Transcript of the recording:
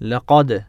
لقد